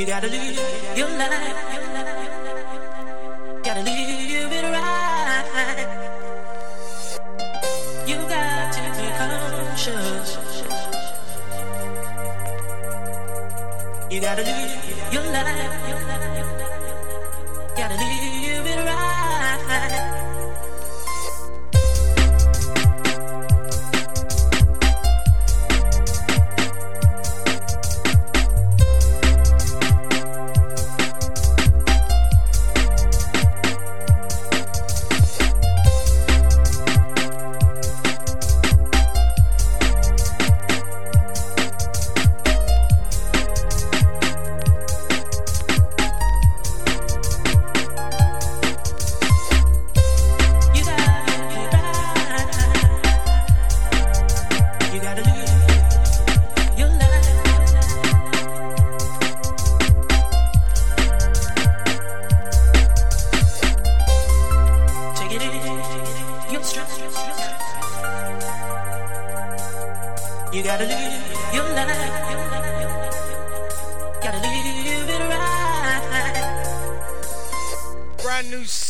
You gotta live your life. Gotta live it right. You got to be conscious. You gotta live your life. You gotta live your life. Gotta live it right. Brand new.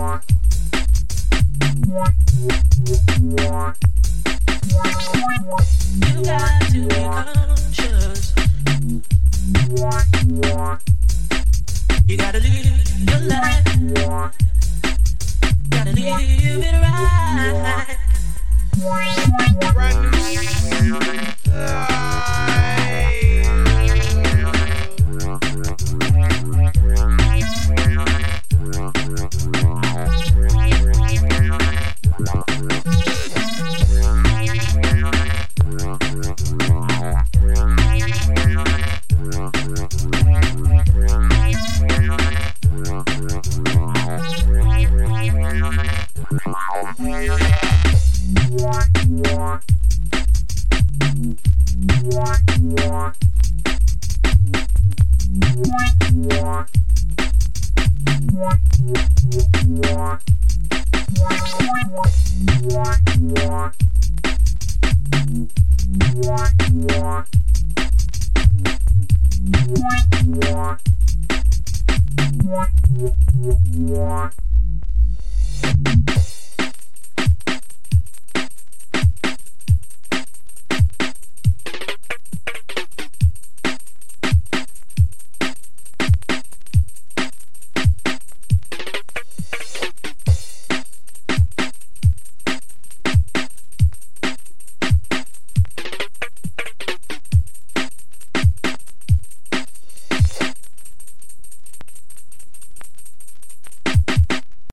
What?